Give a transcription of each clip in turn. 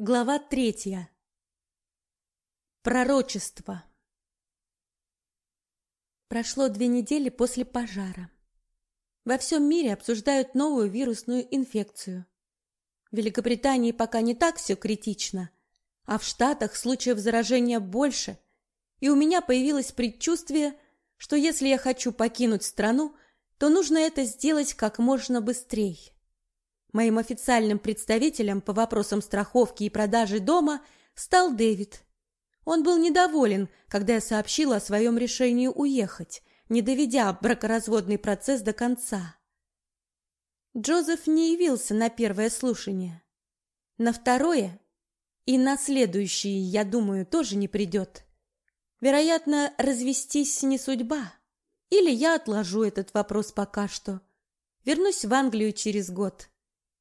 Глава третья. Пророчество. Прошло две недели после пожара. Во всем мире обсуждают новую вирусную инфекцию. В Великобритании пока не так все критично, а в Штатах случаев заражения больше, и у меня появилось предчувствие, что если я хочу покинуть страну, то нужно это сделать как можно быстрее. Моим официальным представителем по вопросам страховки и продажи дома стал Дэвид. Он был недоволен, когда я сообщила о своем решении уехать, не доведя бракоразводный процесс до конца. Джозеф не явился на первое слушание. На второе и на следующее, я думаю, тоже не придет. Вероятно, развестись не судьба. Или я отложу этот вопрос пока что. Вернусь в Англию через год.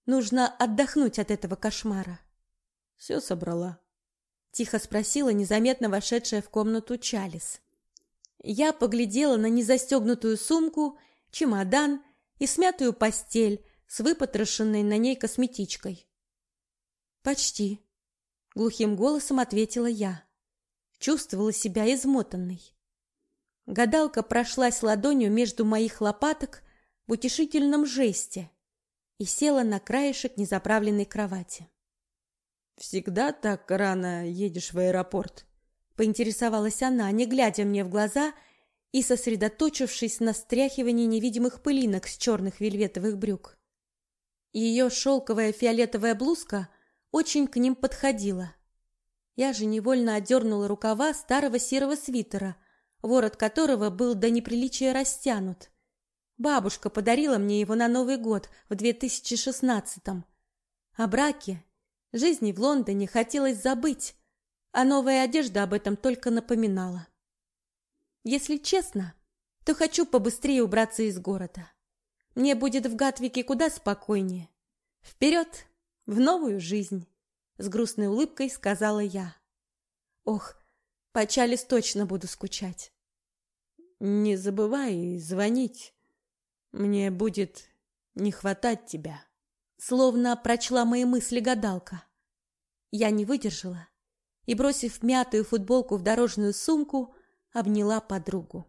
Нужно отдохнуть от этого кошмара. Все собрала. Тихо спросила незаметно вошедшая в комнату Чалис. Я поглядела на незастегнутую сумку, чемодан и смятую постель с выпотрошенной на ней косметичкой. «Почти», — глухим голосом ответила я. Чувствовала себя измотанной. Гадалка прошлась ладонью между моих лопаток в утешительном жесте — и села на краешек незаправленной кровати. «Всегда так рано едешь в аэропорт?» Поинтересовалась она, не глядя мне в глаза и сосредоточившись на стряхивании невидимых пылинок с черных вельветовых брюк. Ее шелковая фиолетовая блузка очень к ним подходила. Я же невольно отдернула рукава старого серого свитера, ворот которого был до неприличия растянут, Бабушка подарила мне его на Новый год в 2016-м. О браке, жизни в Лондоне хотелось забыть, а новая одежда об этом только напоминала. Если честно, то хочу побыстрее убраться из города. Мне будет в Гатвике куда спокойнее. Вперед, в новую жизнь, с грустной улыбкой сказала я. Ох, по Чалис точно буду скучать. Не забывай звонить. Мне будет не хватать тебя. Словно прочла мои мысли гадалка. Я не выдержала и, бросив мятую футболку в дорожную сумку, обняла подругу.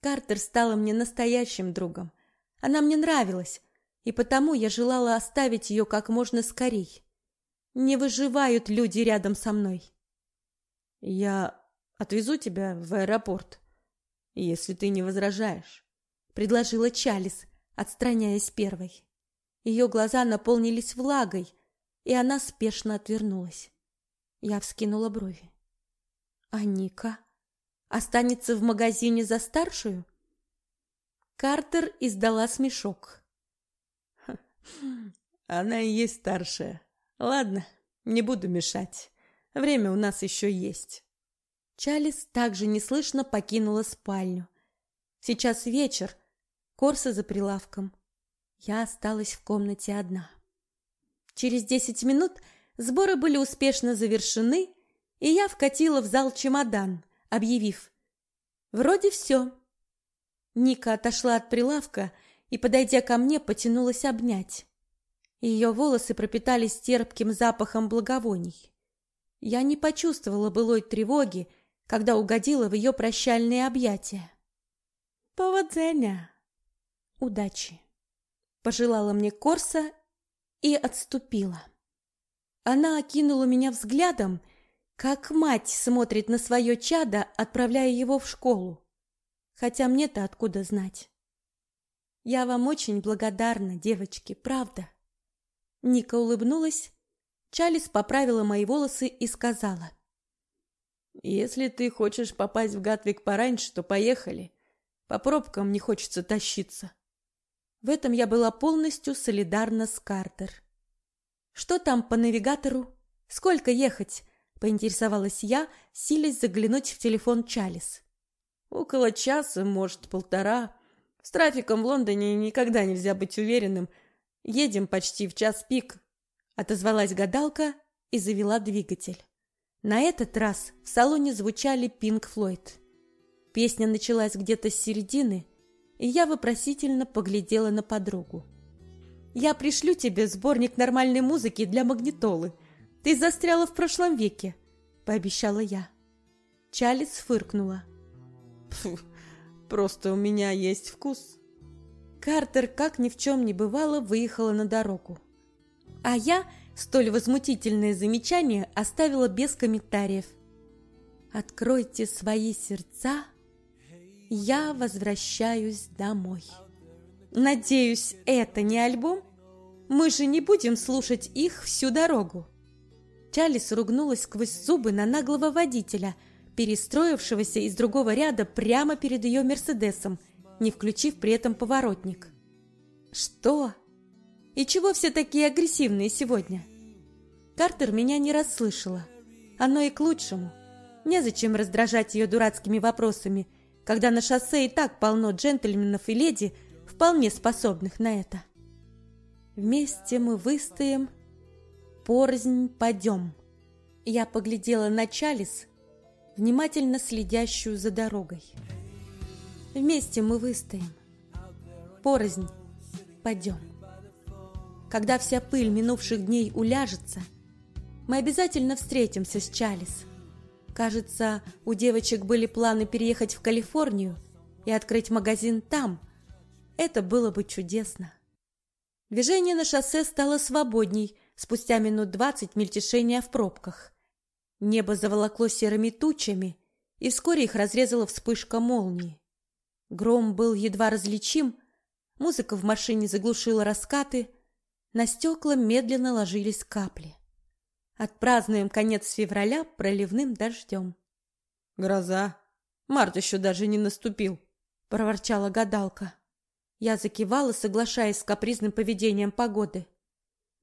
Картер стала мне настоящим другом. Она мне нравилась, и потому я желала оставить ее как можно скорей. Не выживают люди рядом со мной. Я отвезу тебя в аэропорт, если ты не возражаешь предложила Чалис, отстраняясь первой. Ее глаза наполнились влагой, и она спешно отвернулась. Я вскинула брови. А Ника останется в магазине за старшую? Картер издала смешок. Она и есть старшая. Ладно, не буду мешать. Время у нас еще есть. Чалис также неслышно покинула спальню. Сейчас вечер, Корса за прилавком. Я осталась в комнате одна. Через десять минут сборы были успешно завершены, и я вкатила в зал чемодан, объявив «Вроде все». Ника отошла от прилавка и, подойдя ко мне, потянулась обнять. Ее волосы пропитались терпким запахом благовоний. Я не почувствовала былой тревоги, когда угодила в ее прощальные объятия. «Поводзеня!» Удачи. Пожелала мне Корса и отступила. Она окинула меня взглядом, как мать смотрит на свое чадо, отправляя его в школу. Хотя мне-то откуда знать? Я вам очень благодарна, девочки, правда. Ника улыбнулась, Чалис поправила мои волосы и сказала: "Если ты хочешь попасть в Гатвик пораньше, то поехали. По пробкам не хочется тащиться". В этом я была полностью солидарна с Картер. «Что там по навигатору? Сколько ехать?» — поинтересовалась я, силясь заглянуть в телефон Чалис. «Около часа, может, полтора. С трафиком в Лондоне никогда нельзя быть уверенным. Едем почти в час пик», — отозвалась гадалка и завела двигатель. На этот раз в салоне звучали Пинк Флойд. Песня началась где-то с середины — и я вопросительно поглядела на подругу. «Я пришлю тебе сборник нормальной музыки для магнитолы. Ты застряла в прошлом веке, пообещала я. Чалис фыркнула. Фу, просто у меня есть вкус. Картер, как ни в чем не бывало, выехала на дорогу. А я столь возмутительное замечание оставила без комментариев. Откройте свои сердца, я возвращаюсь домой. Надеюсь, это не альбом? Мы же не будем слушать их всю дорогу. Чалис ругнулась сквозь зубы на наглого водителя, перестроившегося из другого ряда прямо перед ее Мерседесом, не включив при этом поворотник. Что? И чего все такие агрессивные сегодня? Картер меня не расслышала. Оно и к лучшему. Незачем раздражать ее дурацкими вопросами, когда на шоссе и так полно джентльменов и леди, вполне способных на это. Вместе мы выстоим, порознь пойдем. Я поглядела на Чалис, внимательно следящую за дорогой. Вместе мы выстоим, порознь пойдем. Когда вся пыль минувших дней уляжется, мы обязательно встретимся с Чалис. Кажется, у девочек были планы переехать в Калифорнию и открыть магазин там. Это было бы чудесно. Движение на шоссе стало свободней спустя минут двадцать мельтешения в пробках. Небо заволокло серыми тучами, и вскоре их разрезала вспышка молнии. Гром был едва различим, музыка в машине заглушила раскаты, на стекла медленно ложились капли. Отпразднуем конец февраля проливным дождем. Гроза. Март еще даже не наступил, проворчала гадалка. Я закивала, соглашаясь с капризным поведением погоды.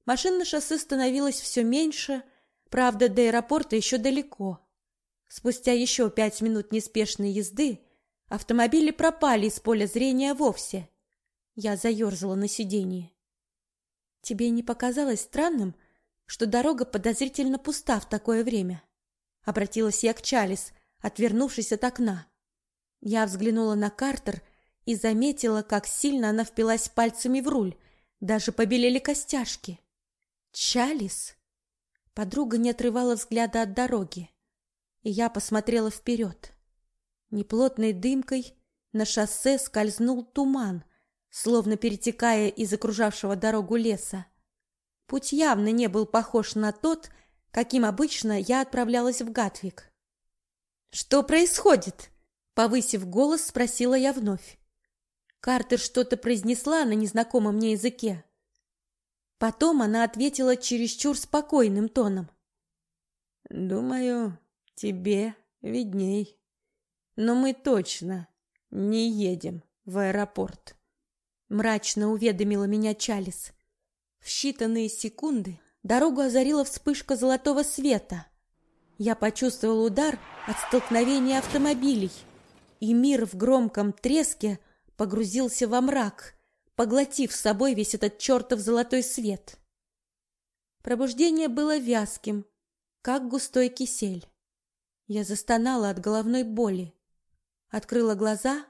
Машин на шоссе становилось все меньше, правда, до аэропорта еще далеко. Спустя еще пять минут неспешной езды автомобили пропали из поля зрения вовсе. Я заерзала на сиденье. Тебе не показалось странным, что дорога подозрительно пуста в такое время? Обратилась я к Чалис, отвернувшись от окна. Я взглянула на Картер и заметила, как сильно она впилась пальцами в руль, даже побелели костяшки. Чалис? Подруга не отрывала взгляда от дороги, и я посмотрела вперед. Неплотной дымкой на шоссе скользнул туман, словно перетекая из окружавшего дорогу леса. Путь явно не был похож на тот, каким обычно я отправлялась в Гатвик. «Что происходит?» — повысив голос, спросила я вновь. Картер что-то произнесла на незнакомом мне языке. Потом она ответила чересчур спокойным тоном. «Думаю, тебе видней. Но мы точно не едем в аэропорт», — мрачно уведомила меня Чалис. В считанные секунды дорогу озарила вспышка золотого света. Я почувствовал удар от столкновения автомобилей, и мир в громком треске — погрузился во мрак, поглотив с собой весь этот чертов золотой свет. Пробуждение было вязким, как густой кисель. Я застонала от головной боли, открыла глаза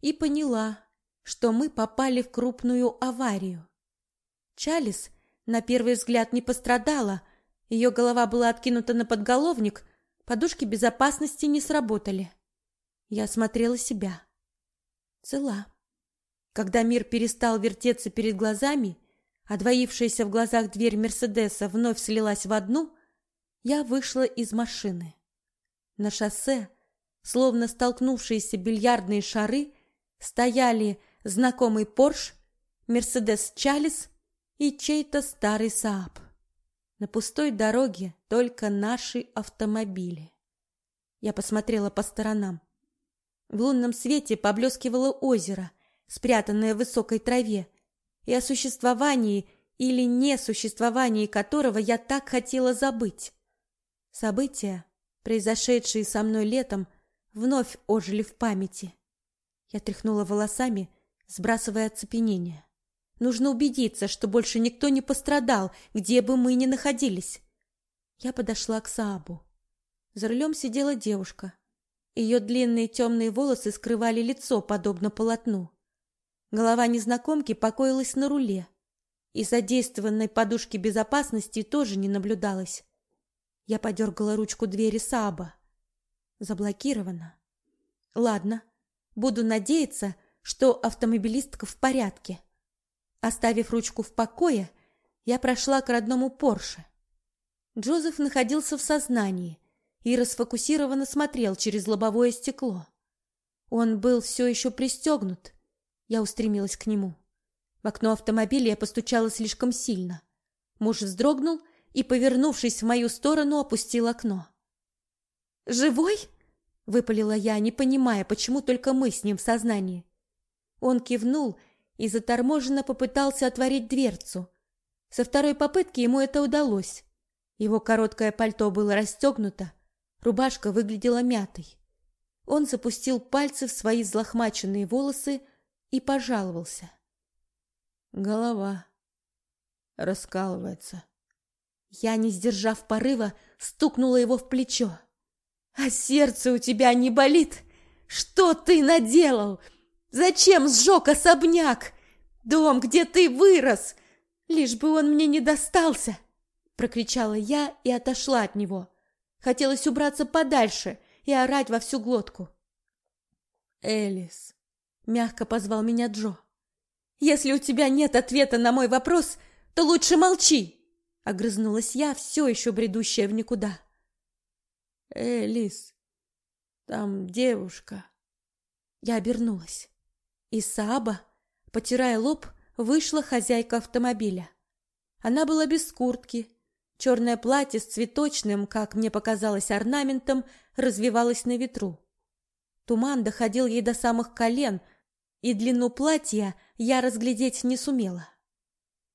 и поняла, что мы попали в крупную аварию. Чалис на первый взгляд не пострадала, ее голова была откинута на подголовник, подушки безопасности не сработали. Я смотрела себя цела. Когда мир перестал вертеться перед глазами, а двоившаяся в глазах дверь Мерседеса вновь слилась в одну, я вышла из машины. На шоссе, словно столкнувшиеся бильярдные шары, стояли знакомый Порш, Мерседес Чалис и чей-то старый Сааб. На пустой дороге только наши автомобили. Я посмотрела по сторонам. В лунном свете поблескивало озеро, спрятанное в высокой траве, и о существовании или несуществовании которого я так хотела забыть. События, произошедшие со мной летом, вновь ожили в памяти. Я тряхнула волосами, сбрасывая оцепенение. Нужно убедиться, что больше никто не пострадал, где бы мы ни находились. Я подошла к Саабу. За рулем сидела девушка. Ее длинные темные волосы скрывали лицо, подобно полотну. Голова незнакомки покоилась на руле. И задействованной подушки безопасности тоже не наблюдалось. Я подергала ручку двери Саба. Заблокировано. Ладно, буду надеяться, что автомобилистка в порядке. Оставив ручку в покое, я прошла к родному Порше. Джозеф находился в сознании и расфокусированно смотрел через лобовое стекло. Он был все еще пристегнут. Я устремилась к нему. В окно автомобиля я постучала слишком сильно. Муж вздрогнул и, повернувшись в мою сторону, опустил окно. «Живой?» — выпалила я, не понимая, почему только мы с ним в сознании. Он кивнул и заторможенно попытался отворить дверцу. Со второй попытки ему это удалось. Его короткое пальто было расстегнуто, рубашка выглядела мятой. Он запустил пальцы в свои взлохмаченные волосы и пожаловался. Голова раскалывается. Я, не сдержав порыва, стукнула его в плечо. «А сердце у тебя не болит? Что ты наделал? Зачем сжег особняк? Дом, где ты вырос? Лишь бы он мне не достался!» Прокричала я и отошла от него. Хотелось убраться подальше и орать во всю глотку. «Элис!» — мягко позвал меня Джо. «Если у тебя нет ответа на мой вопрос, то лучше молчи!» Огрызнулась я, все еще бредущая в никуда. «Элис, там девушка!» Я обернулась. Из Сааба, потирая лоб, вышла хозяйка автомобиля. Она была без куртки. Черное платье с цветочным, как мне показалось, орнаментом развивалось на ветру. Туман доходил ей до самых колен, и длину платья я разглядеть не сумела.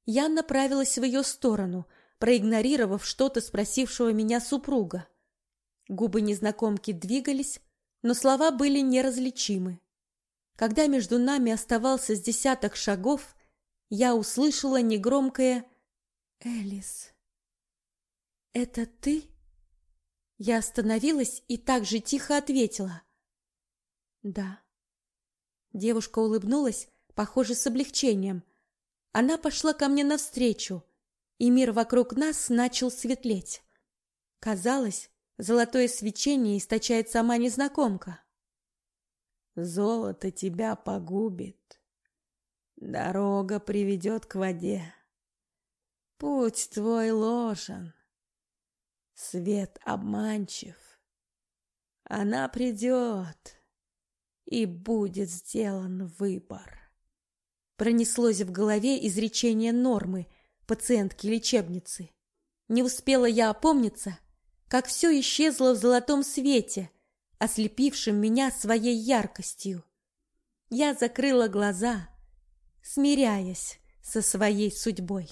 Я направилась в ее сторону, проигнорировав что-то спросившего меня супруга. Губы незнакомки двигались, но слова были неразличимы. Когда между нами оставался с десяток шагов, я услышала негромкое «Элис». «Это ты?» Я остановилась и так же тихо ответила. «Да». Девушка улыбнулась, похоже, с облегчением. Она пошла ко мне навстречу, и мир вокруг нас начал светлеть. Казалось, золотое свечение источает сама незнакомка. Золото тебя погубит. Дорога приведет к воде. Путь твой ложен. Свет обманчив. Она придет, и будет сделан выбор. Пронеслось в голове изречение нормы, пациентки лечебницы. Не успела я опомниться, как все исчезло в золотом свете, ослепившем меня своей яркостью. Я закрыла глаза, смиряясь со своей судьбой.